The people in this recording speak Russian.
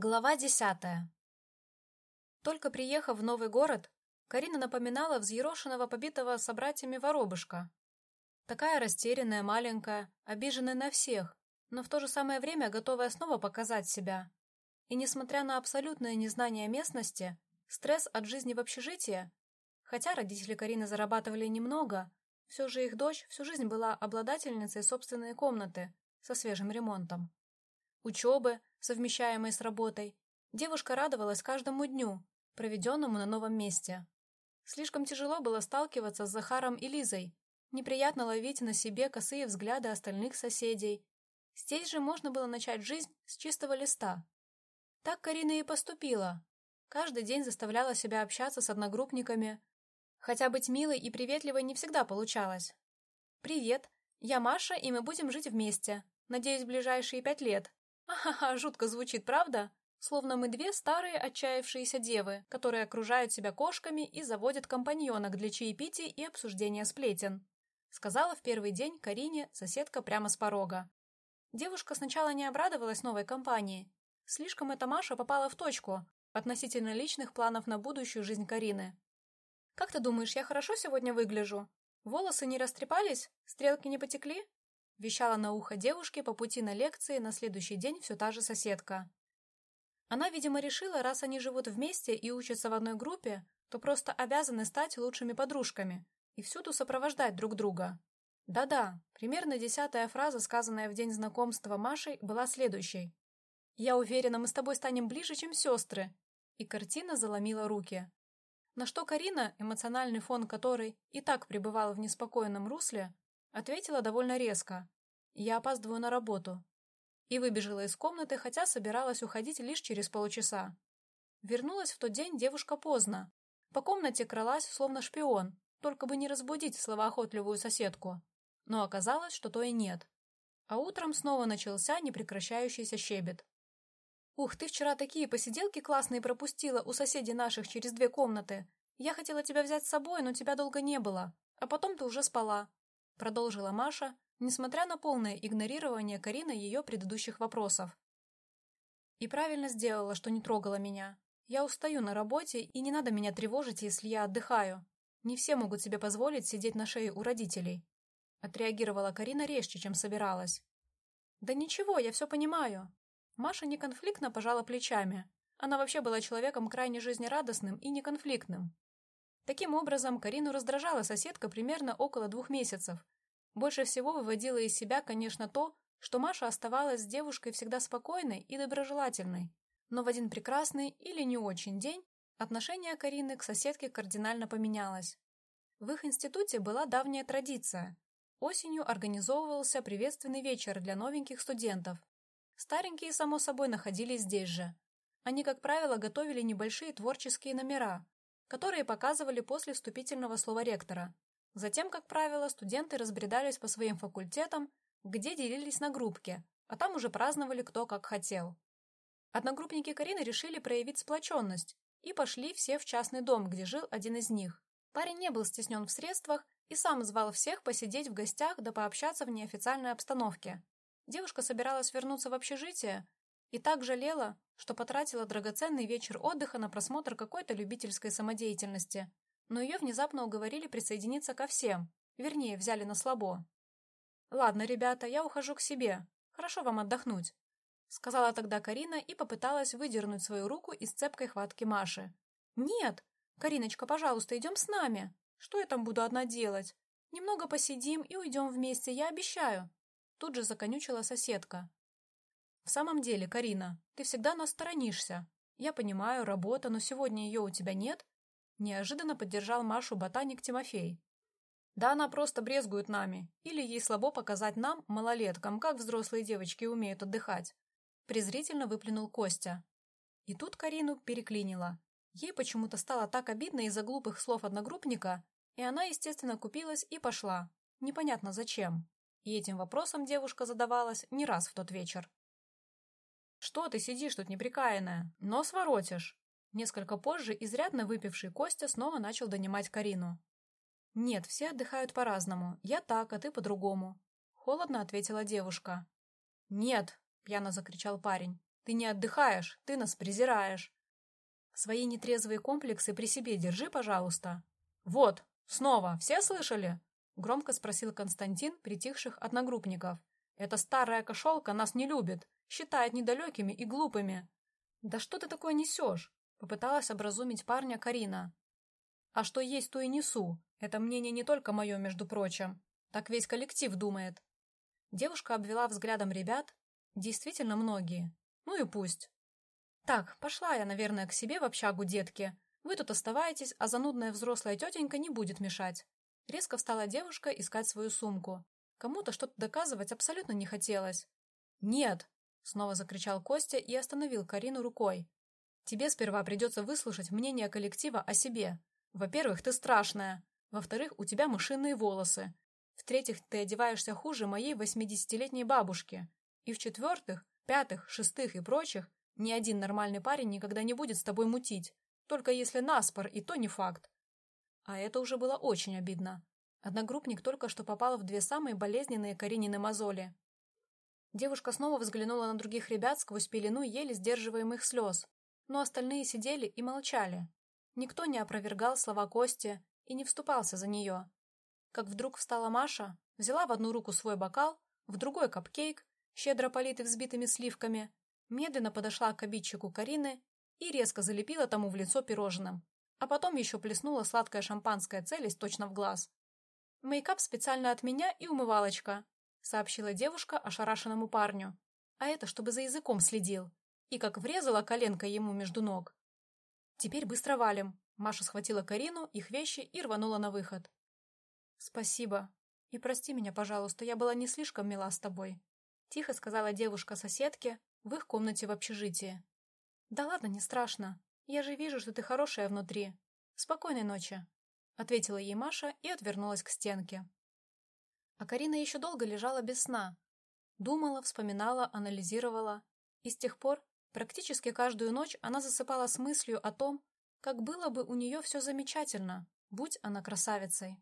Глава десятая. Только приехав в новый город, Карина напоминала взъерошенного побитого собратьями воробушка. Такая растерянная, маленькая, обиженная на всех, но в то же самое время готовая снова показать себя. И несмотря на абсолютное незнание местности, стресс от жизни в общежитии, хотя родители Карины зарабатывали немного, все же их дочь всю жизнь была обладательницей собственной комнаты со свежим ремонтом. Учебы, совмещаемой с работой, девушка радовалась каждому дню, проведенному на новом месте. Слишком тяжело было сталкиваться с Захаром и Лизой, неприятно ловить на себе косые взгляды остальных соседей. Здесь же можно было начать жизнь с чистого листа. Так Карина и поступила. Каждый день заставляла себя общаться с одногруппниками, хотя быть милой и приветливой не всегда получалось. «Привет, я Маша, и мы будем жить вместе. Надеюсь, в ближайшие пять лет. Ахаха, жутко звучит, правда? Словно мы две старые отчаявшиеся девы, которые окружают себя кошками и заводят компаньонок для чаепития и обсуждения сплетен. Сказала в первый день Карине соседка прямо с порога. Девушка сначала не обрадовалась новой компании. Слишком эта Маша попала в точку относительно личных планов на будущую жизнь Карины. «Как ты думаешь, я хорошо сегодня выгляжу? Волосы не растрепались? Стрелки не потекли?» Вещала на ухо девушке по пути на лекции на следующий день все та же соседка. Она, видимо, решила, раз они живут вместе и учатся в одной группе, то просто обязаны стать лучшими подружками и всюду сопровождать друг друга. Да-да, примерно десятая фраза, сказанная в день знакомства Машей, была следующей. «Я уверена, мы с тобой станем ближе, чем сестры». И картина заломила руки. На что Карина, эмоциональный фон которой и так пребывал в неспокойном русле, Ответила довольно резко. Я опаздываю на работу. И выбежала из комнаты, хотя собиралась уходить лишь через полчаса. Вернулась в тот день девушка поздно. По комнате кралась, словно шпион, только бы не разбудить словоохотливую соседку. Но оказалось, что то и нет. А утром снова начался непрекращающийся щебет. «Ух, ты вчера такие посиделки классные пропустила у соседей наших через две комнаты. Я хотела тебя взять с собой, но тебя долго не было. А потом ты уже спала продолжила Маша, несмотря на полное игнорирование Карины ее предыдущих вопросов. И правильно сделала, что не трогала меня. Я устаю на работе, и не надо меня тревожить, если я отдыхаю. Не все могут себе позволить сидеть на шее у родителей. Отреагировала Карина резче, чем собиралась. Да ничего, я все понимаю. Маша неконфликтно пожала плечами. Она вообще была человеком крайне жизнерадостным и неконфликтным. Таким образом, Карину раздражала соседка примерно около двух месяцев. Больше всего выводило из себя, конечно, то, что Маша оставалась с девушкой всегда спокойной и доброжелательной. Но в один прекрасный или не очень день отношение Карины к соседке кардинально поменялось. В их институте была давняя традиция. Осенью организовывался приветственный вечер для новеньких студентов. Старенькие, само собой, находились здесь же. Они, как правило, готовили небольшие творческие номера, которые показывали после вступительного слова ректора. Затем, как правило, студенты разбредались по своим факультетам, где делились на группки, а там уже праздновали кто как хотел. Одногруппники Карины решили проявить сплоченность и пошли все в частный дом, где жил один из них. Парень не был стеснен в средствах и сам звал всех посидеть в гостях да пообщаться в неофициальной обстановке. Девушка собиралась вернуться в общежитие, и так жалела, что потратила драгоценный вечер отдыха на просмотр какой-то любительской самодеятельности. Но ее внезапно уговорили присоединиться ко всем, вернее, взяли на слабо. «Ладно, ребята, я ухожу к себе. Хорошо вам отдохнуть», — сказала тогда Карина и попыталась выдернуть свою руку из цепкой хватки Маши. «Нет! Кариночка, пожалуйста, идем с нами. Что я там буду одна делать? Немного посидим и уйдем вместе, я обещаю». Тут же законючила соседка. В самом деле, Карина, ты всегда нас сторонишься. Я понимаю, работа, но сегодня ее у тебя нет. Неожиданно поддержал Машу ботаник Тимофей. Да она просто брезгует нами. Или ей слабо показать нам, малолеткам, как взрослые девочки умеют отдыхать. Презрительно выплюнул Костя. И тут Карину переклинило. Ей почему-то стало так обидно из-за глупых слов одногруппника, и она, естественно, купилась и пошла. Непонятно зачем. И этим вопросом девушка задавалась не раз в тот вечер. «Что ты сидишь тут неприкаянная? Нос воротишь!» Несколько позже изрядно выпивший Костя снова начал донимать Карину. «Нет, все отдыхают по-разному. Я так, а ты по-другому», — холодно ответила девушка. «Нет!» — пьяно закричал парень. Ты не отдыхаешь, ты нас презираешь. Свои нетрезвые комплексы при себе держи, пожалуйста. Вот, снова, все слышали? Громко спросил Константин притихших одногруппников. Эта старая кошелка нас не любит, считает недалекими и глупыми. Да что ты такое несешь? Попыталась образумить парня Карина. А что есть, то и несу. Это мнение не только мое, между прочим. Так весь коллектив думает. Девушка обвела взглядом ребят. Действительно многие. Ну и пусть. Так, пошла я, наверное, к себе в общагу, детки. Вы тут оставайтесь, а занудная взрослая тетенька не будет мешать. Резко встала девушка искать свою сумку. Кому-то что-то доказывать абсолютно не хотелось. «Нет!» — снова закричал Костя и остановил Карину рукой. «Тебе сперва придется выслушать мнение коллектива о себе. Во-первых, ты страшная. Во-вторых, у тебя мышиные волосы. В-третьих, ты одеваешься хуже моей восьмидесятилетней бабушки. И в-четвертых, пятых, шестых и прочих, ни один нормальный парень никогда не будет с тобой мутить. Только если наспор, и то не факт. А это уже было очень обидно. Одногруппник только что попал в две самые болезненные Каринины мозоли. Девушка снова взглянула на других ребят сквозь пелену еле сдерживаемых слез, но остальные сидели и молчали. Никто не опровергал слова Кости и не вступался за нее. Как вдруг встала Маша, взяла в одну руку свой бокал, в другой капкейк, щедро политый взбитыми сливками, медленно подошла к обидчику Карины и резко залепила тому в лицо пирожным а потом еще плеснула сладкое шампанское целясь точно в глаз. «Мейкап специально от меня и умывалочка», — сообщила девушка ошарашенному парню. «А это чтобы за языком следил». И как врезала коленка ему между ног. «Теперь быстро валим». Маша схватила Карину, их вещи и рванула на выход. «Спасибо. И прости меня, пожалуйста, я была не слишком мила с тобой», — тихо сказала девушка соседке в их комнате в общежитии. «Да ладно, не страшно. «Я же вижу, что ты хорошая внутри. Спокойной ночи», — ответила ей Маша и отвернулась к стенке. А Карина еще долго лежала без сна. Думала, вспоминала, анализировала. И с тех пор практически каждую ночь она засыпала с мыслью о том, как было бы у нее все замечательно, будь она красавицей.